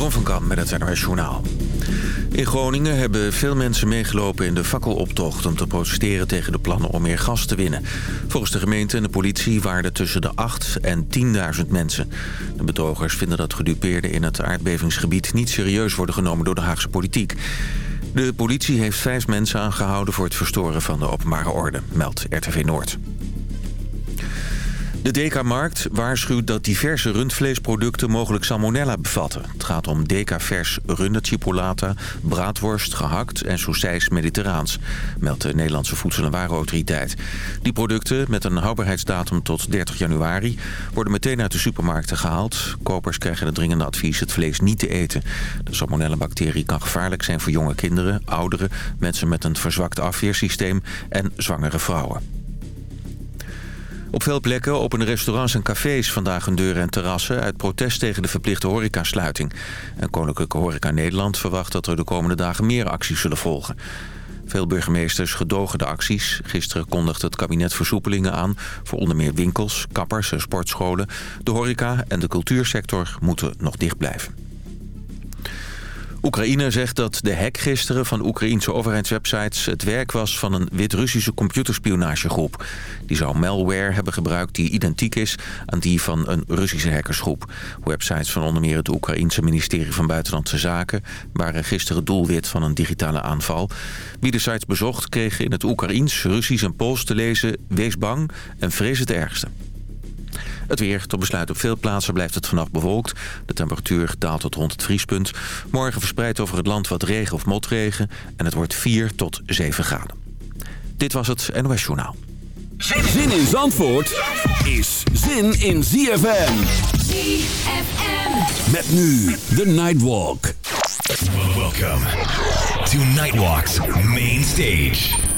Jeroen van Kam met het Journaal. In Groningen hebben veel mensen meegelopen in de fakkeloptocht... om te protesteren tegen de plannen om meer gas te winnen. Volgens de gemeente en de politie waren er tussen de 8 en 10.000 mensen. De betogers vinden dat gedupeerden in het aardbevingsgebied... niet serieus worden genomen door de Haagse politiek. De politie heeft vijf mensen aangehouden voor het verstoren van de openbare orde, meldt RTV Noord. De DK-markt waarschuwt dat diverse rundvleesproducten mogelijk salmonella bevatten. Het gaat om DK-vers chipolata, braadworst, gehakt en saucijs mediterraans, meldt de Nederlandse Voedsel- en Warenautoriteit. Die producten, met een houdbaarheidsdatum tot 30 januari, worden meteen uit de supermarkten gehaald. Kopers krijgen het dringende advies het vlees niet te eten. De salmonella-bacterie kan gevaarlijk zijn voor jonge kinderen, ouderen, mensen met een verzwakt afweersysteem en zwangere vrouwen. Op veel plekken openen restaurants en cafés vandaag hun deuren en terrassen... uit protest tegen de verplichte horecasluiting. En Koninklijke Horeca Nederland verwacht dat er de komende dagen meer acties zullen volgen. Veel burgemeesters gedogen de acties. Gisteren kondigde het kabinet versoepelingen aan... voor onder meer winkels, kappers en sportscholen. De horeca en de cultuursector moeten nog dicht blijven. Oekraïne zegt dat de hack gisteren van Oekraïense overheidswebsites... het werk was van een Wit-Russische computerspionagegroep. Die zou malware hebben gebruikt die identiek is aan die van een Russische hackersgroep. Websites van onder meer het Oekraïense ministerie van Buitenlandse Zaken... waren gisteren doelwit van een digitale aanval. Wie de sites bezocht kreeg in het Oekraïens, Russisch en Pools te lezen... wees bang en vrees het ergste. Het weer tot besluit op veel plaatsen blijft het vannacht bewolkt. De temperatuur daalt tot rond het vriespunt. Morgen verspreidt over het land wat regen of motregen. En het wordt 4 tot 7 graden. Dit was het NOS Journaal. Zin in Zandvoort is zin in ZFM. ZFM. Met nu de Nightwalk. Welcome to Nightwalk's main stage.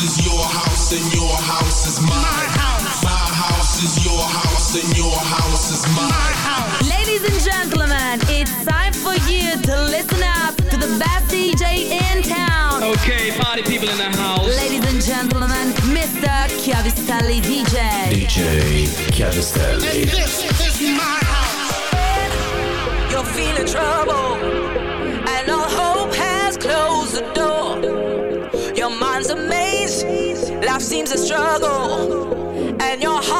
house is your house, and your house is mine. My house. My house is your house, and your house is mine. My house. Ladies and gentlemen, it's time for you to listen up to the best DJ in town. Okay, party people in the house. Ladies and gentlemen, Mr. Chiavistelli DJ. DJ And this is my house. You're feeling trouble, and all hope has closed the door. Seems a struggle, and your heart's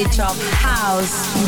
Of house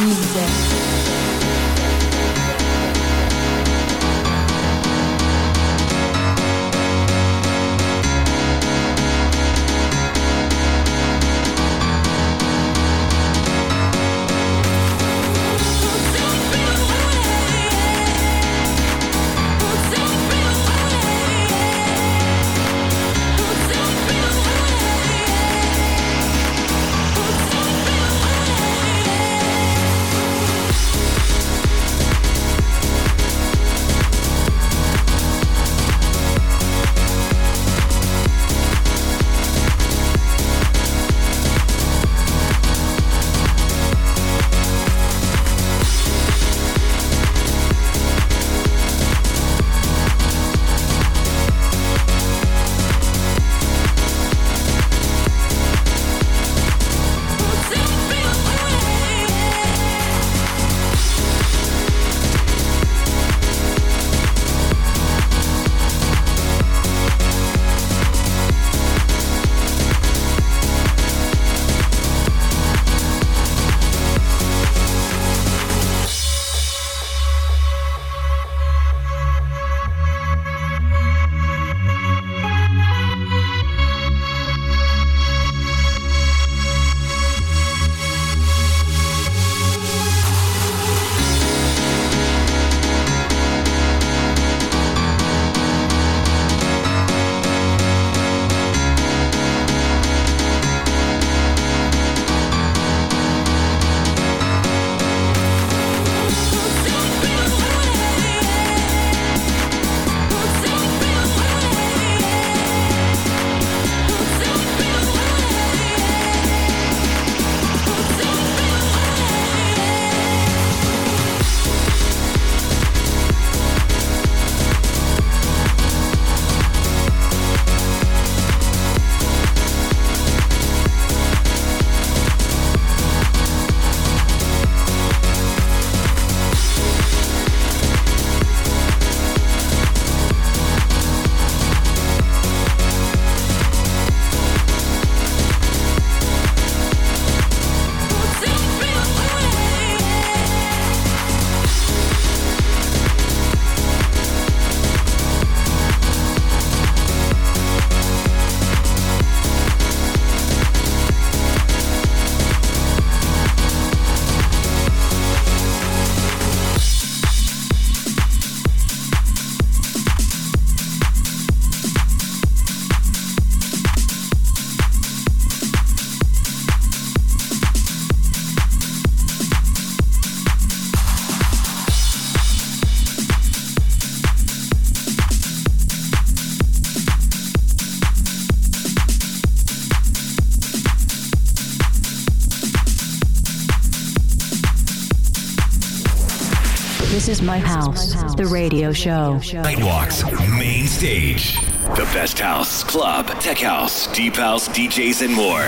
This is my house, the radio show. Nightwalks, main stage. The best house, club, tech house, deep house, DJs, and more.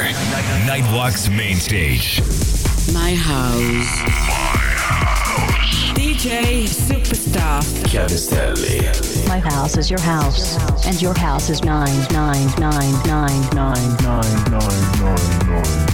Nightwalks, main stage. My house. My house. DJ Superstar. Chiavistelli. My house is your house, and your house is 99999999999.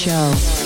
Show.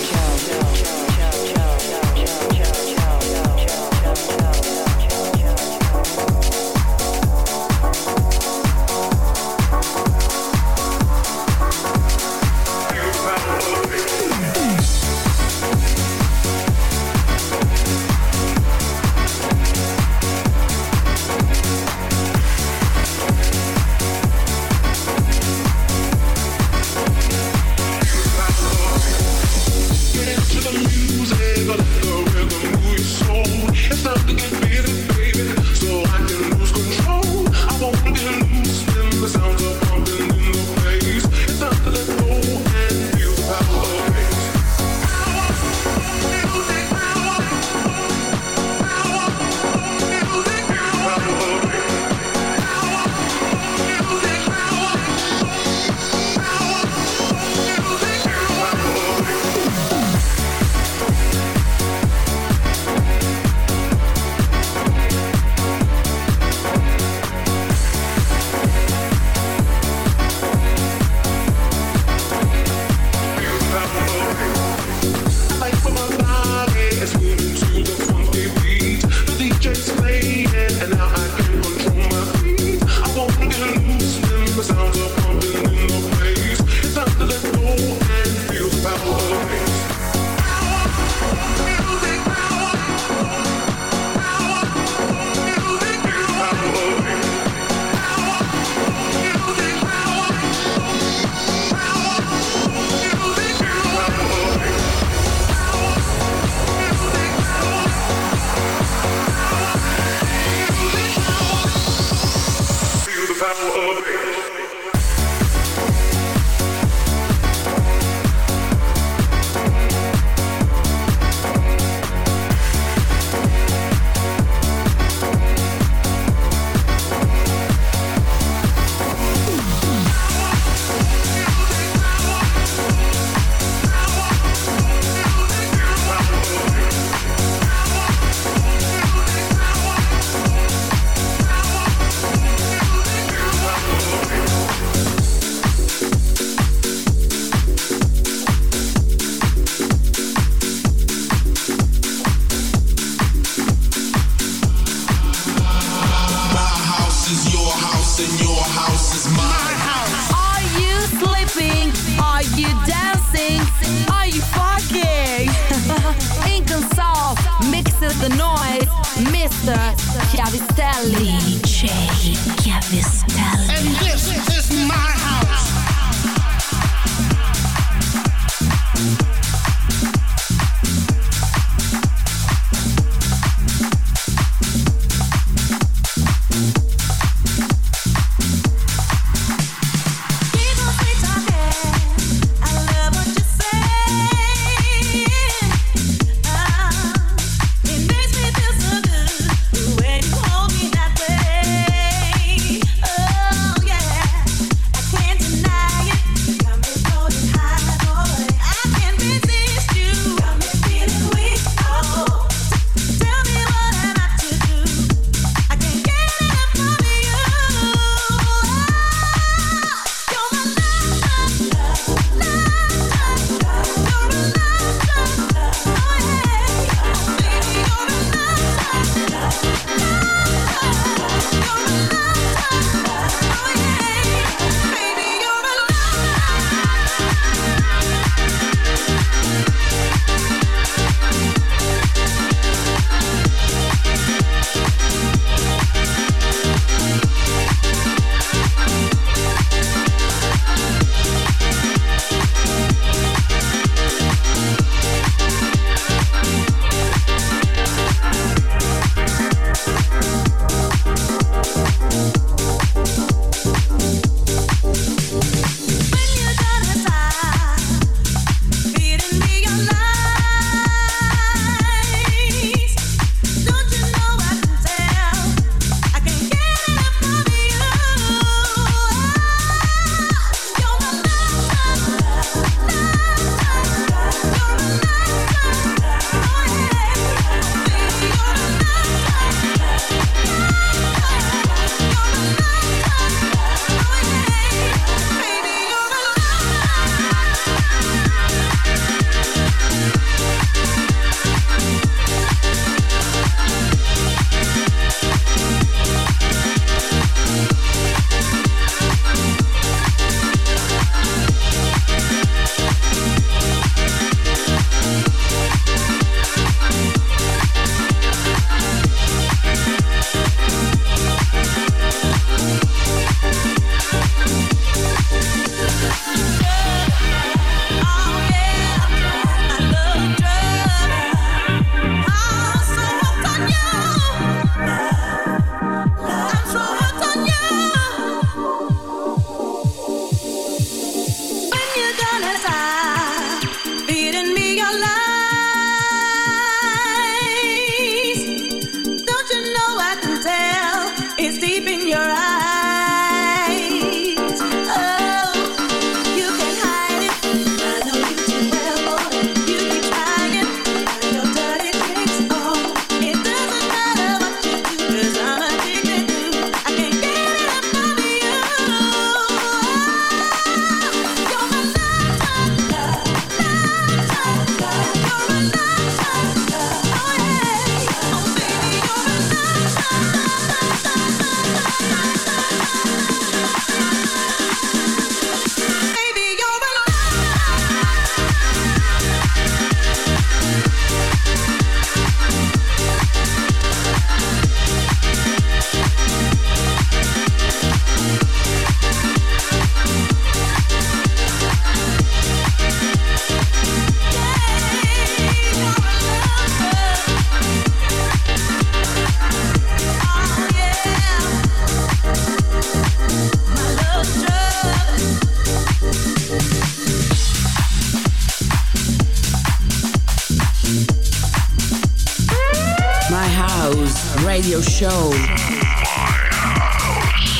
Show.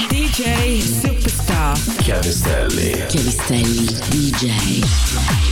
DJ Superstar. Chiavistelli. Chiavistelli DJ.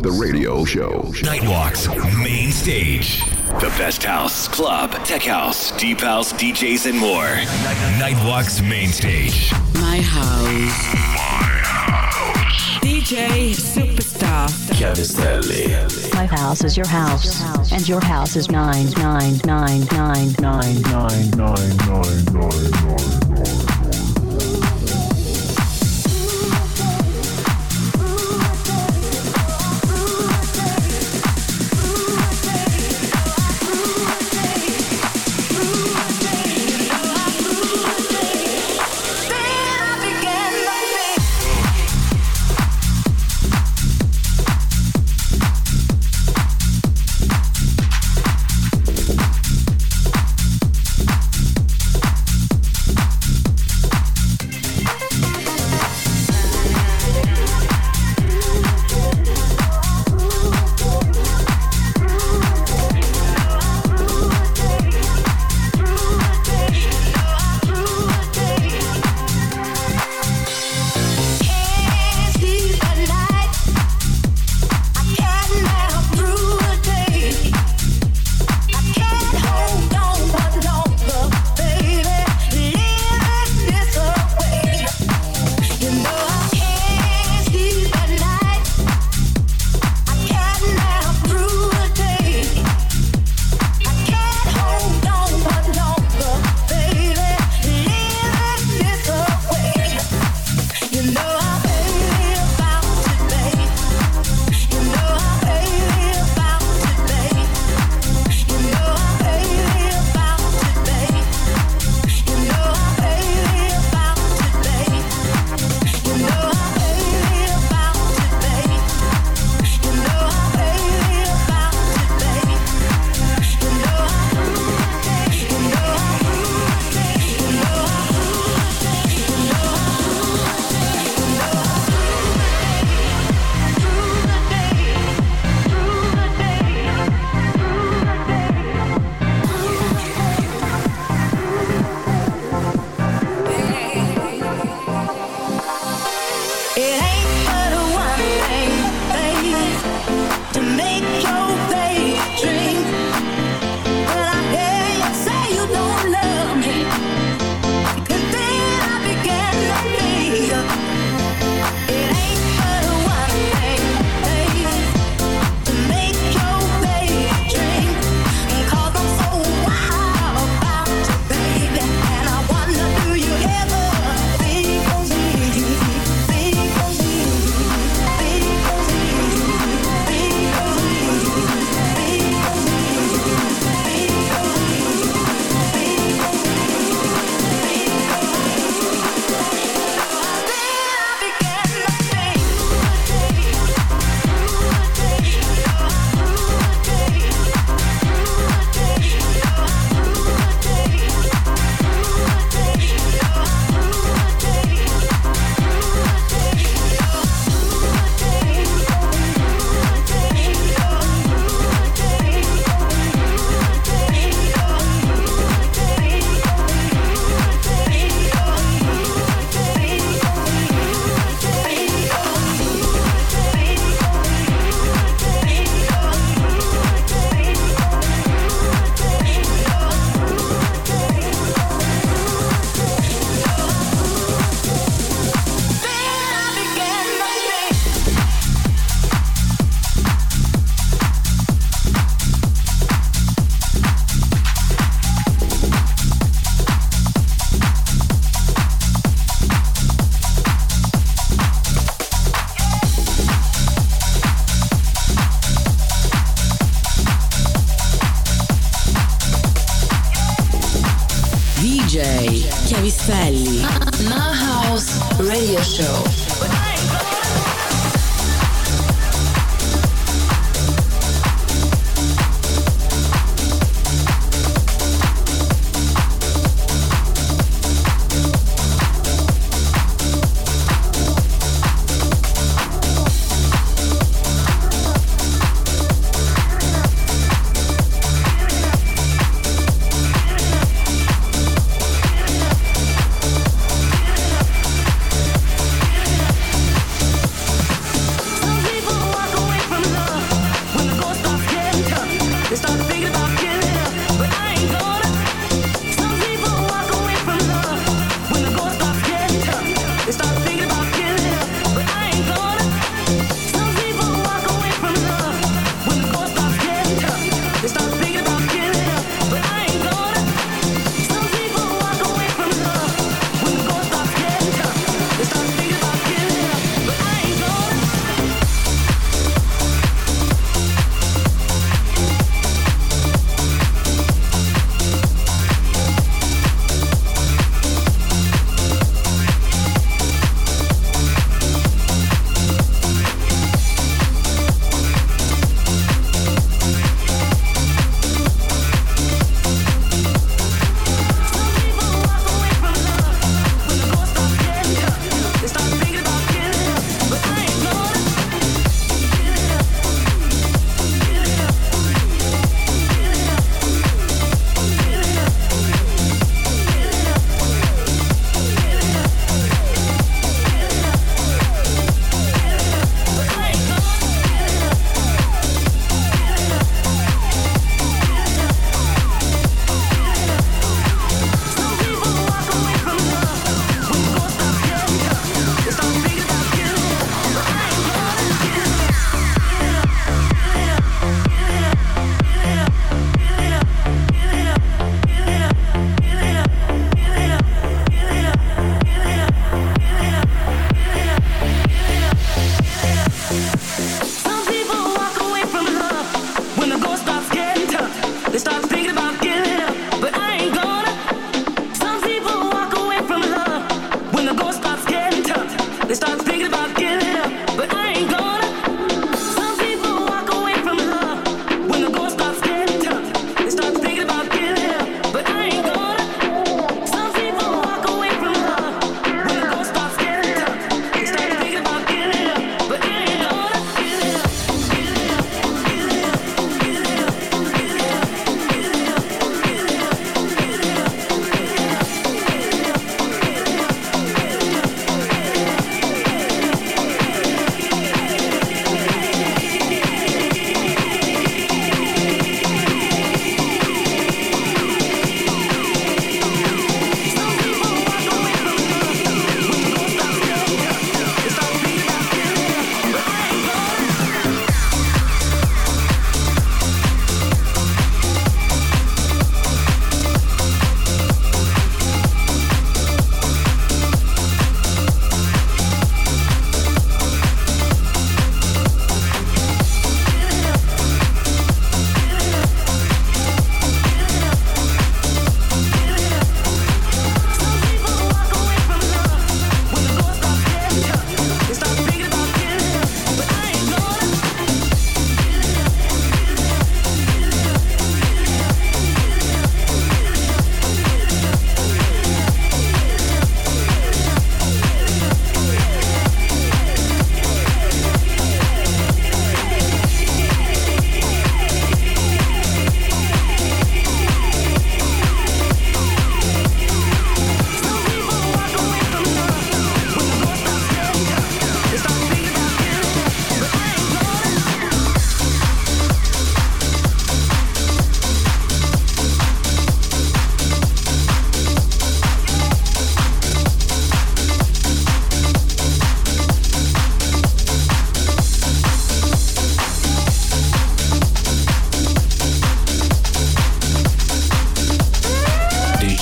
The radio show. Nightwalks, main stage. The best house, club, tech house, deep house, DJs, and more. Nightwalks, main stage. My house. My house. DJ Superstar. Chiavistelli. My house is your house. And your house is 9999999999999.